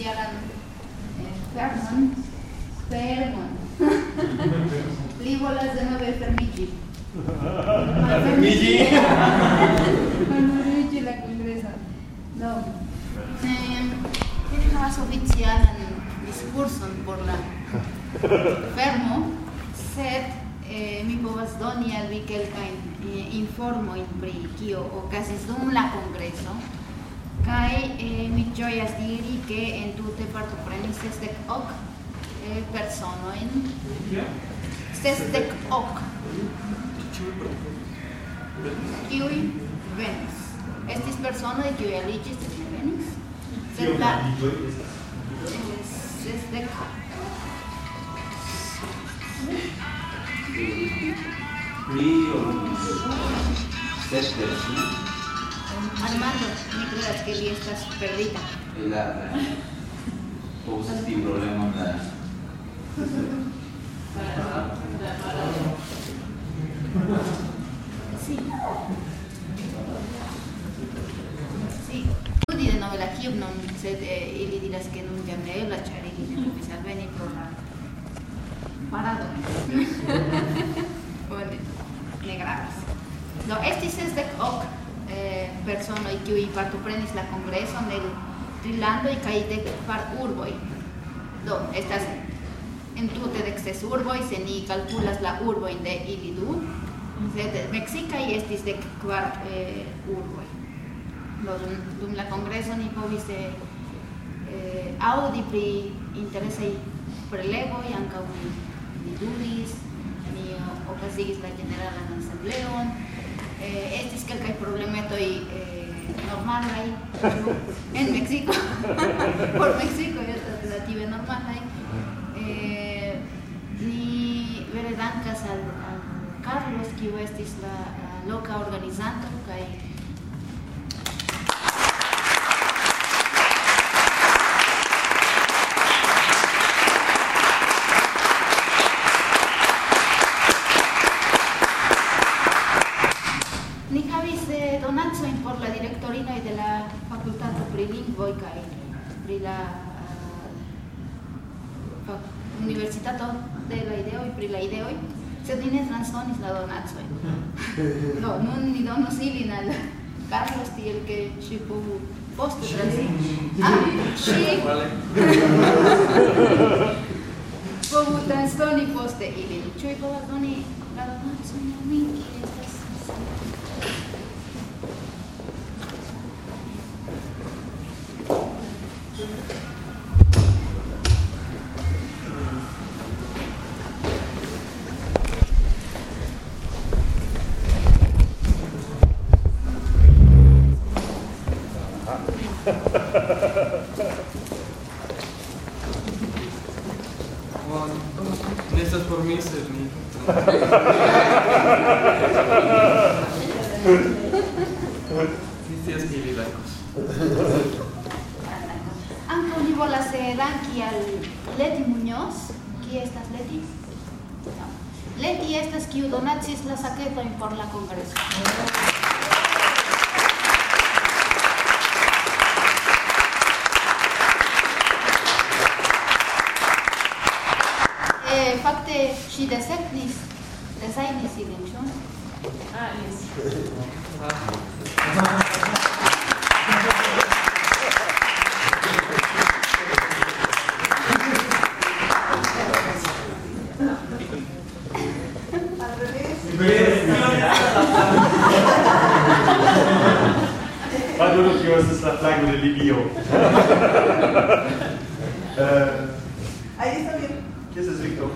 oficialan eh, fermon, fermon. Li volas denove fermiĝi. Malfermiĝi. Malfermiĝi la kongreson. Do, eh, ili havas oficialan diskurson por la fermo, sed eh, mi povas doni al vi kelkajn eh, informojn pri kio okazis dum la kongreso. Kai eh, mi gioias diri che en tutte partoprenis sesdec ok eh, personoin. Sesdec hoc. Kiui venis. Estis personoi kiui eligis sed ne venis. Sed la... Sesdec hoc. Pli o... Sesdec hoc. Armando, mi credas que li estas perdita. La povus esti problemon la Sí. Sí. Studi de novela Cube non sed ili diras que nun jam ne eblas, ĉar ili ne povis alveni pro la parado. Bone, ne gravas. Do, estis sesdek ok personoj kiuj partoprenis la kongreson el tri landoj kaj dek kvar urboj. Do, estas entute dek ses urboj, se ni kalkulas la urbojn de ili du, sed mexicaj estis dek kvar eh, urboj. Do, dum, dum la kongreso ni povis eh, aŭdi pri interesaj prelegoj, ankaŭ ni, ni ludis, ni okazigis la ĝeneralan asembleon, eh, estis kelkaj problemetoj eh, normalaj ĉu en Meksiko. Por Meksiko estas relative normalaj. Eh, ni vere dankas al, al Carlos, kiu estis la, la loka organizanto kaj Ni Znači, ci povu posto Brasil, ali ci povu transformi poste ili. Čuj bola zvoni, su mi amici, Leti estas kiu donacis la saketojn por la kongreso. Eh, fakte ŝi desegnis, dezajnis ilin, ĉu? Ah, yes. Maduro tio estas la flago de Libio. Eh, Ahí está bien. ¿Qué es eso, Víctor?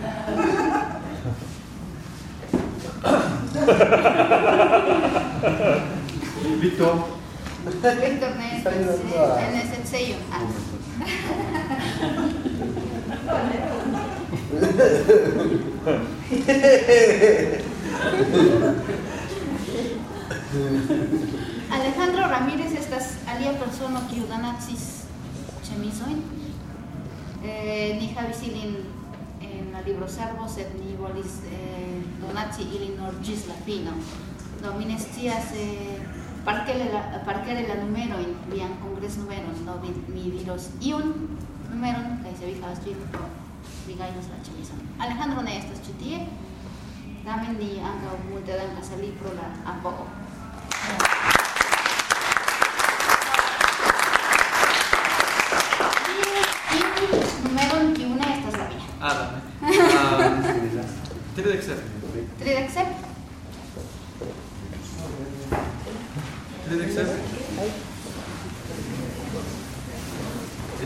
Víctor, Víctor ne estas eh, en ese sello. Ah. Alejandro Ramírez estas alia persono kiu donacis ĉemizojn. Eh, ni havis ilin en la libroservo, sed ni volis eh, donaci ilin nur ĝis la fino. Do mi ne scias eh, la, parquele la numero in vian congres numero no mi diros iun numero kaj se vi Alejandro ne estas ĉi tie. Tamen ni ankaŭ multe dankas al li pro la apogo. Numeron estas la. Ah, dame. Ah, Tridek sep.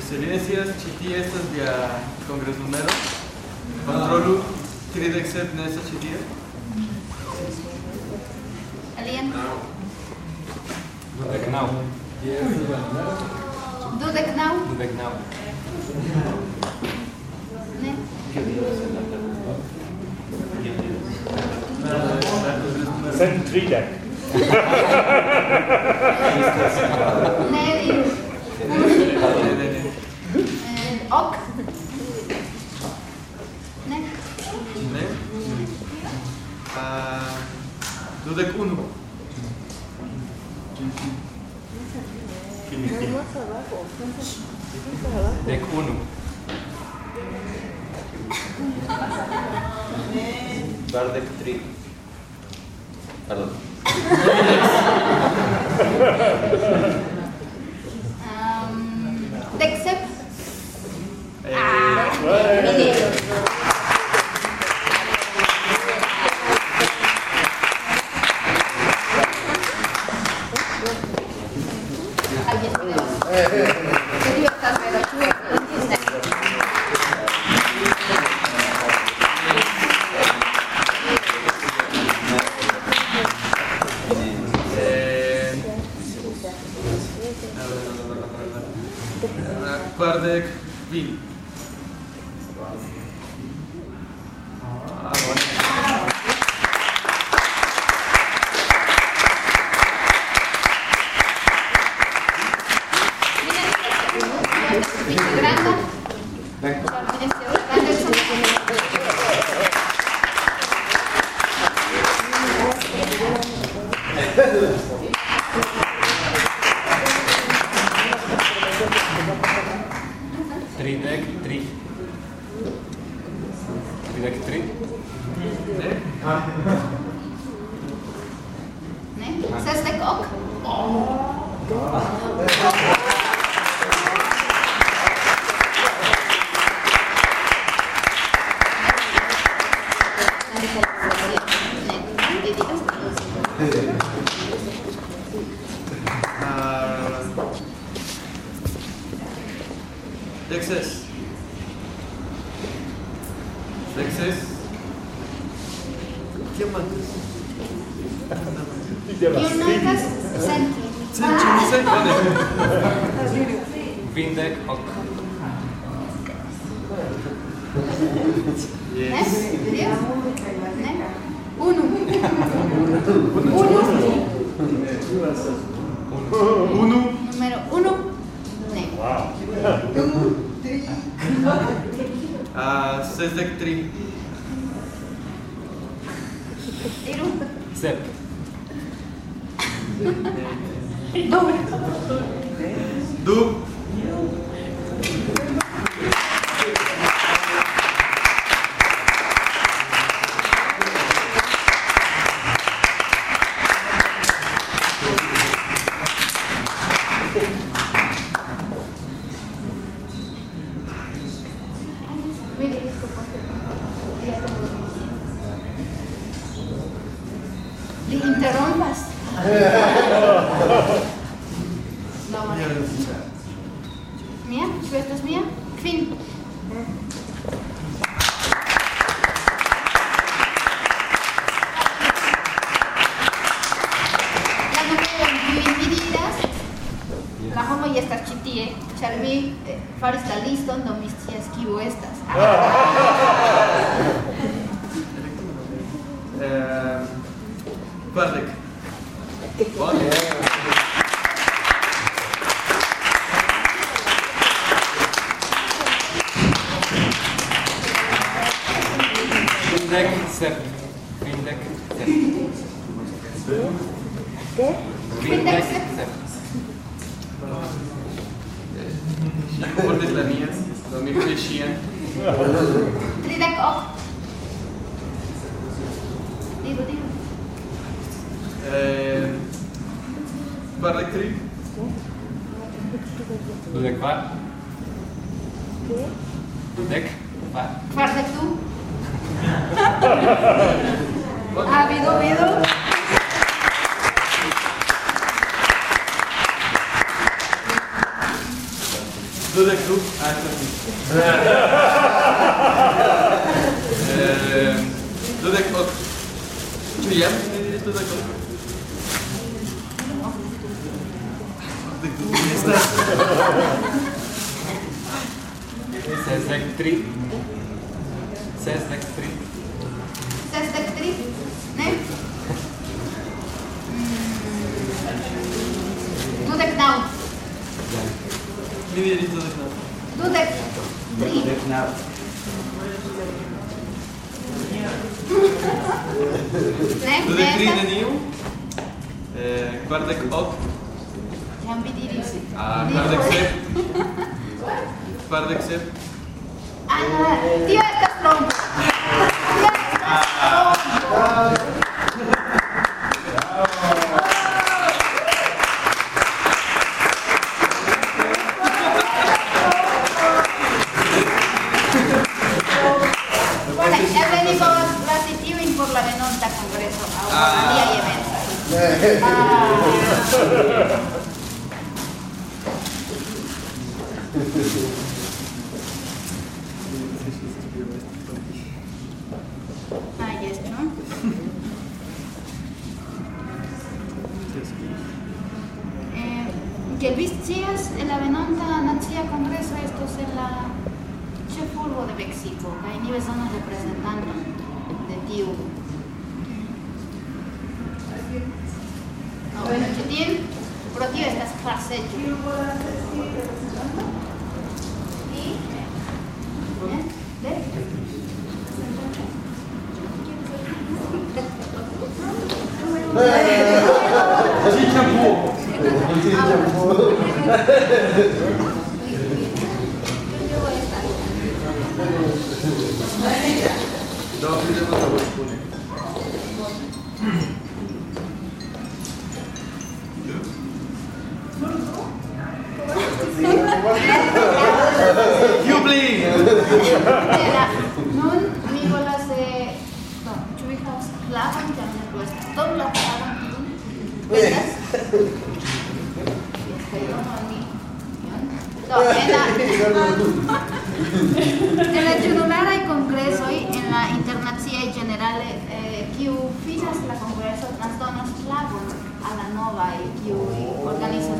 Excelenncias, chitiestas dia congresnumero, controlu tridexep nesa chitia. Alien. Dudek nau. Dudek now Dudek nau. Ne? Sen tridek. Ne, ok. Ne. Ne? Ah, Dudek unu. Dek unu. Bardek tri. Pardon. Grande. devastivi. Senti. Sì, ce ne sento adesso. Vindec 8. Yes. Yes. Uno. Uno. Uno. Uno. Numero uno. Ne. Wow. Two, three. Uh, Sesek 3. Sep. Du. Du. Mire, Li interrompas. Yeah. tia. Digo, digo. Eh, barra tri. Lidek var. Lidek var. do deck od... Czy ja do Dudek od... Sezdek 3. Sezdek 3. Sezdek 3, ne? Dudek down. Ne vjeri Dudek down? Dudek Dove tri neniu? Eh, guardek op. Jam bidiri si. Ah, guardek sep. Guardek sep. Ah, tio estas trombo. 21. Ah, bueno, Chetil, protiv estás passeggio. En la junularaj kongresoj en la internaciaj ĝenerale eh, finas la kongreso transdonas klavon al la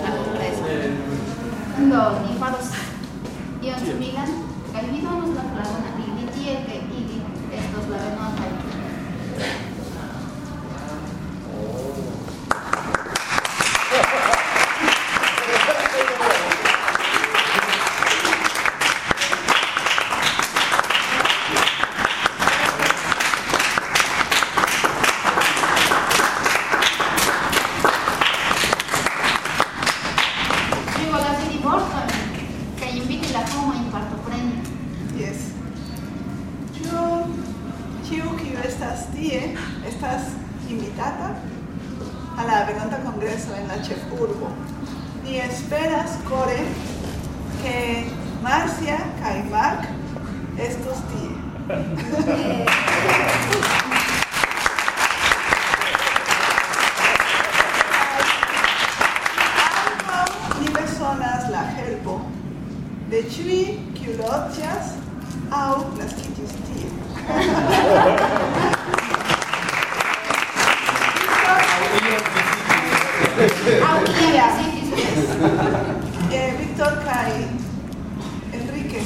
la kongreson Do, ni faros ion Dai, Enrique.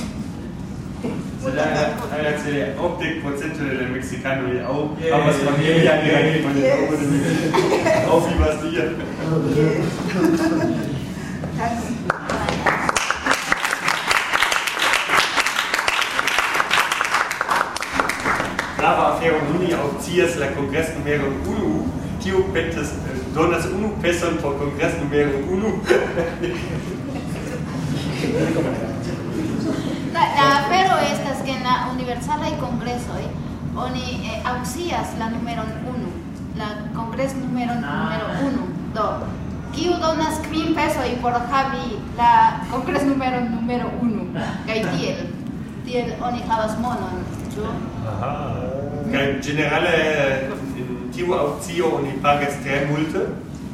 Ragazzi, 80% delle mexicanoi au yeah, havas familia yeah, yeah, yeah, yeah. Auf vivas dir. Danke. grava afero nuni aŭcias la kongresnumeron unu kiu petas eh, donas unu peson por kongresnumero unu La, la afero estas que en la y kongresoj oni eh, auxias la número 1, la kongres número número 1. Do, kiu donas kvin y por javi la kongres número número 1 kaj tiel tiel oni havas monon ĉu aha kaj mm. generale eh, tiu aŭcio oni pagas tre multe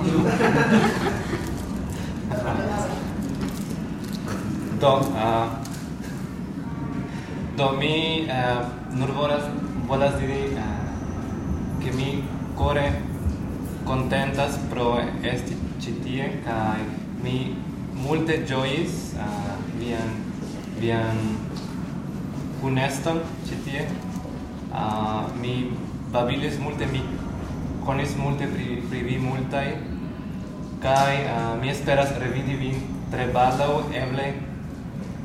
do, uh, do mi uh, nur volas, volas diri uh, che mi core contentas pro esti citie kai mi multe giois uh, vian vian cuneston citie uh, mi babilis multe mi conis multe pri, privi multai kaj uh, eh, mi esperas revidi vin tre baldaŭ eble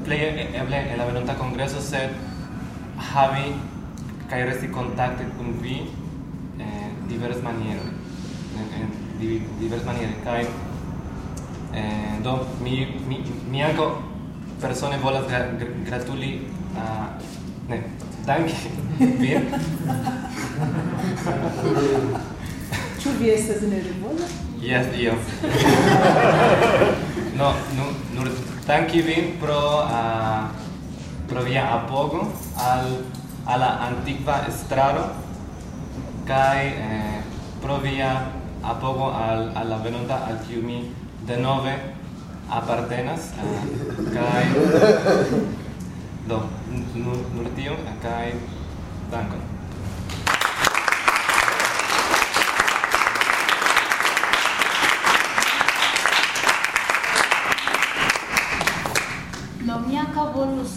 plej eble en la venonta kongreso sed havi kaj resti kontakte kun vi eh, divers maniere en, en di, kai kaj eh, do mi mi mi anko persone volas gra, gra, gratuli uh, ne danke vi Ĉu vi estas nervoza? Yes, io. no, nu, nur danki vin pro uh, pro via apogo al alla antiqua estraro kai eh, pro via apogo al alla venonta al Tiumi de nove apartenas eh, uh, kai do nur nur tio eh, kai dankon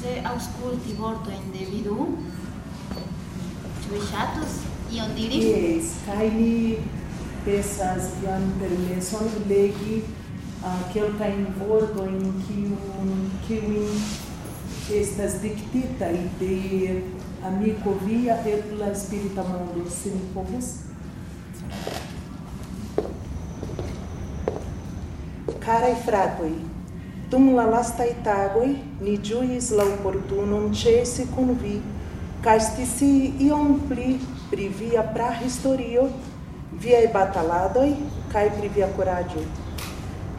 se ausculti vortojn de vidu. Ĉu vi ŝatus ion diri? Yes, kaj ni pesas jam permeson legi uh, kelkajn vortojn kiun kiujn estas diktitaj de amiko via et la spirita mondo, se mi povus. Carei fratoi, dum la lastai tagoi ni giuis la oportunum cesi convi, ca stisii iom pli pri via prahistorio, viai bataladoi, cae pri via coragio.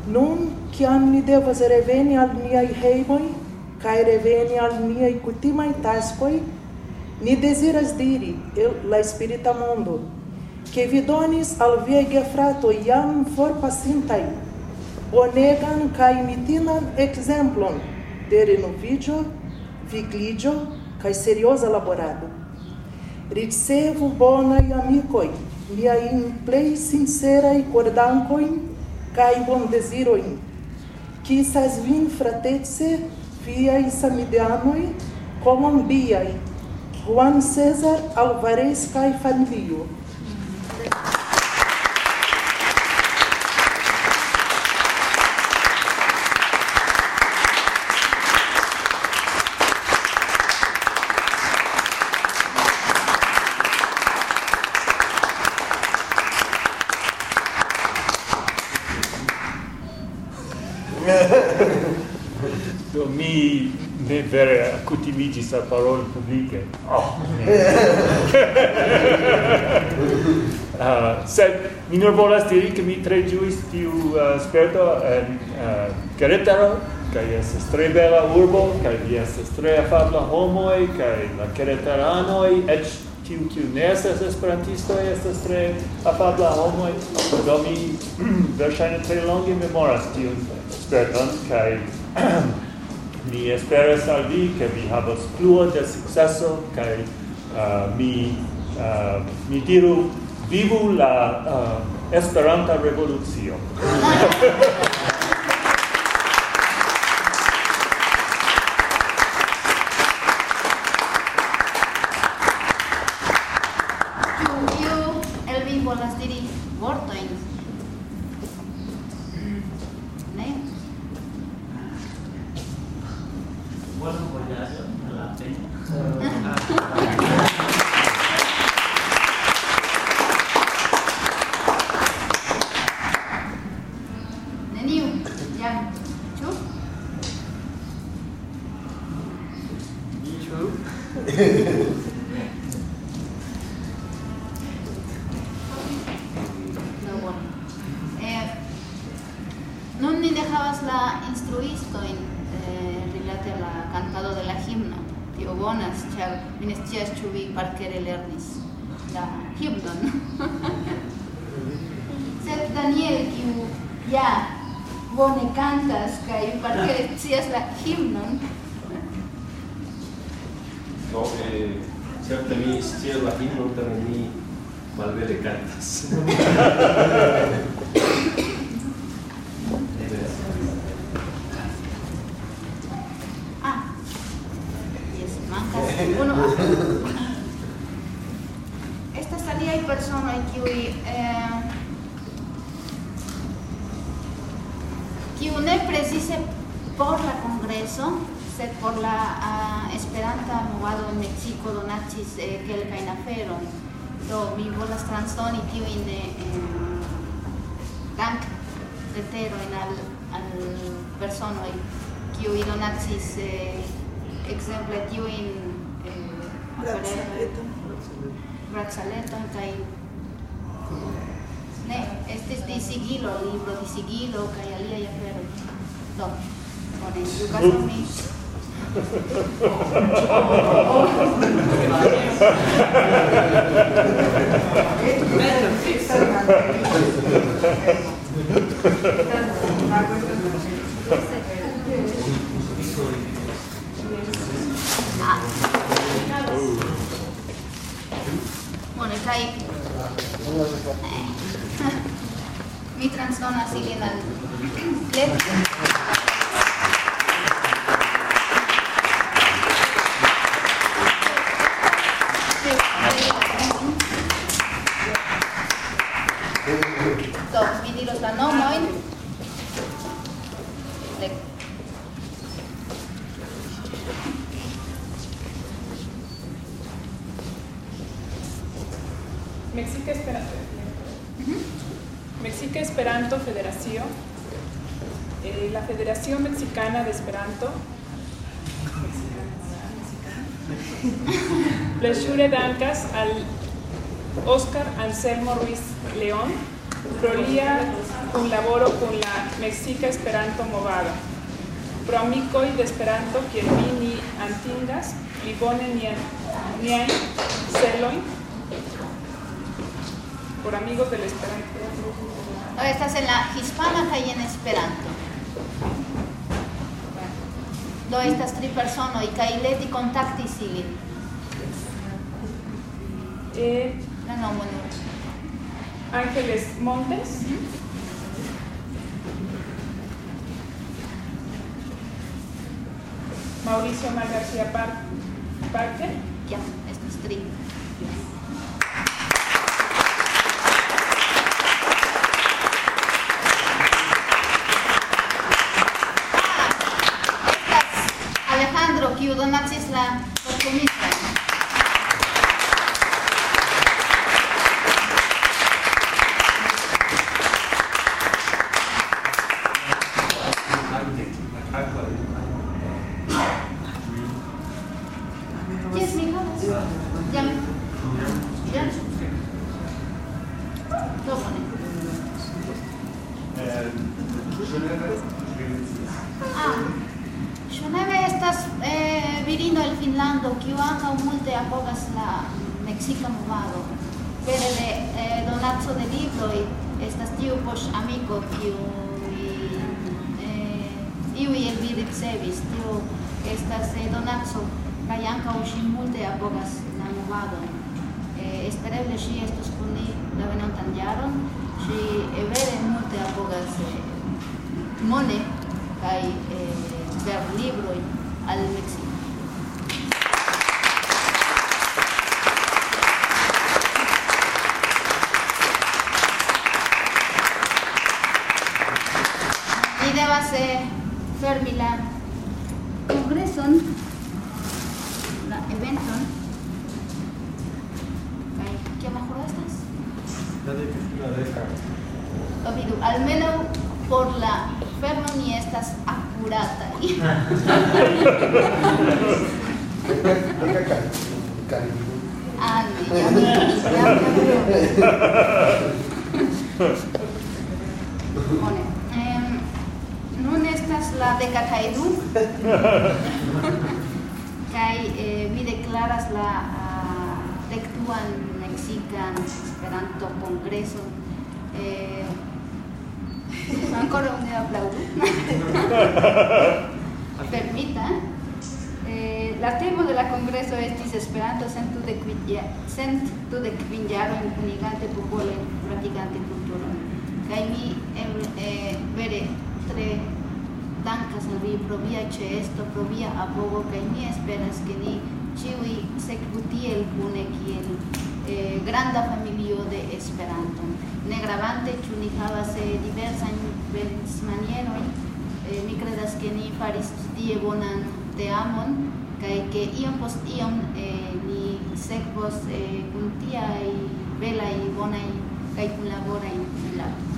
Nun, ciam ni devas reveni al niai heimoi, cae reveni al niai cutimai tascoi, ni desiras diri, eu, la spirita mondo, che vi donis al viai gefrato iam for pasintai, bonegan kaj mitinan ekzemplon de renoviĝo, vigliĝo kaj serioza laborado. Ricevu bonaj amikoj, miajn plej sinceraj kordankojn kaj bondezirojn. Kisas vin fratece viaj samideanoj, kolombiaj, Juan Cesar Alvarez kaj familio. kutimigis al paroli publike. Oh. uh, sed mi nur volas diri ke mi tre ĝuis tiu uh, sperto en uh, Querétaro, kaj estas tre bela urbo, kaj vi estas tre afabla homoj, kaj la queretaranoj, eĉ tiu kiu ne estas esperantisto estas tre afabla homoj, do mi verŝajne tre longe memoras tiun sperton kaj mi esperas al vi che vi havas pluo de successo kai uh, mi uh, mi diru vivu la uh, esperanta revolucio. Tio bonas, ĉar mi ne scias ĉu vi parkere lernis la himnon. Sed Daniel, kiu ja bone cantas kaj parkere scias la himnon, No, eh, certe mi scias la himnon, tamen mi malbele cantas. mi volas transdoni tiujn dank eh, leterojn al, al personoj kiuj donacis eh, ekzemple tiujn eh, braceleton kaj ne, estis disigilo, libro disigilo kaj aliaj aferoj. Do, bone, mm. edukas mi. Bueno, kaj... Eh. Mi transdonas ilin al... Lek. Mexica Esperanto. Mexica Esperanto Federación. eh, la Federación Mexicana de Esperanto. Plesure dankas al Oscar Anselmo Ruiz León, prolia un laboro con la Mexica Esperanto Movado. Pro amicoj de Esperanto kiel vi ni atingas pli bone niajn celojn por amigos del Esperanto. Do, estas en la hispana kaj en Esperanto. Do, estas tri personoj kaj Leti kontaktis ilin. Eh, La nomo nur. Ángeles Montes. Mauricio Mar Parker. Ja, estas tri. Ah, Alejandro, donacis la dokumentojn. Yes, Ah, ah, estas eh, virino el Finlando, kiu ankaŭ multe apogas la meksika movado. Pere de eh, donaco de libroj estas tiu poŝ amiko kiu eh, iuj el vi ricevis, tiu estas eh, donaco kaj ankaŭ ŝi multe apogas la movadon. Eh, espereble si estos kun la venontan jaron. Si vere multe apogas eh, mone kaj eh, ver libroj al Meksiko. Y devas eh, fermi la kongreson, la eventon, kaj kiam horo estas? La. Do vidu, almenaŭ por la fermo ni estas akurata. Ah, Bone. Ehm, nun estas la deka kaj du. kaj eh, mi deklaras la ah, uh, dekduan Mexican Esperanto Kongreson. Eh, Ancora un aplauso. Permita. Eh, la tema de la congreso estis Esperanto sentu de sentu de quinjaro en kunigante popolo en pratigante kulturon. Kaj mi em, eh, vere tre dankas al vi pro via ĉeesto, pro via apogo kaj mi esperas ke ni ĉiuj sekvu tiel kune kiel eh, granda familio de Esperanto. Ne gravante ĉu ni havas diversajn pensmanierojn, eh, mi credas que ni faris tie bonan teamon kaj ke iom post iom eh, ni sekvos eh, kun tiaj belaj bonaj kaj kunlaboraj rilatoj.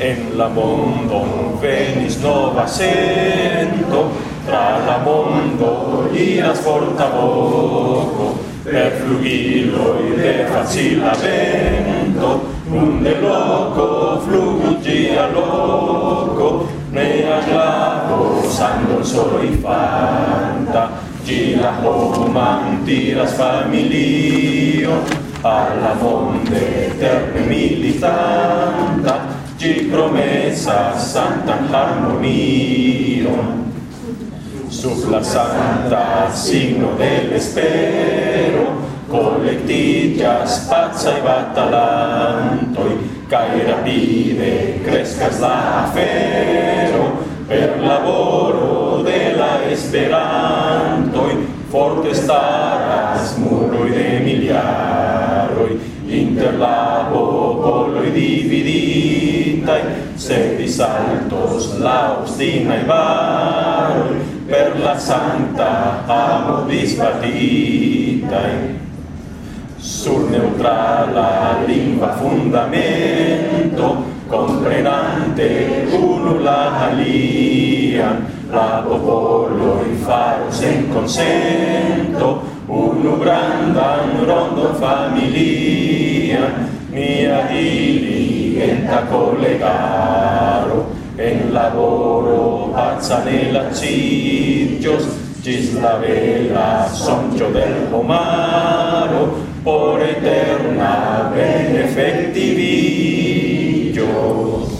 En la mondo venis nova sento, tra la mondo iras forta voco, per flugiloi de facila vento, un de loco flugi a loco, ne agravo sangon solo i fanta, gira homan tiras familio, alla monde eterne militanta, gi promessa santa harmonion. Sub la santa signo del espero collectigas pazza e batalantoi cae rapide crescas la afero per lavoro de la esperantoi forte staras muroi de miliaroi, inter la popoloi dividitai, sedis altos la obstinae varoi, per la santa amo disbatitai. Sur neutrala lingua fundamento, comprenante unu la alian, la popolo in faros en consento, unu grandan rondon familian, mia diligenta collegaro, en laboro pazza nella ciccios, gis la vela soncio del pomaro, por eterna old.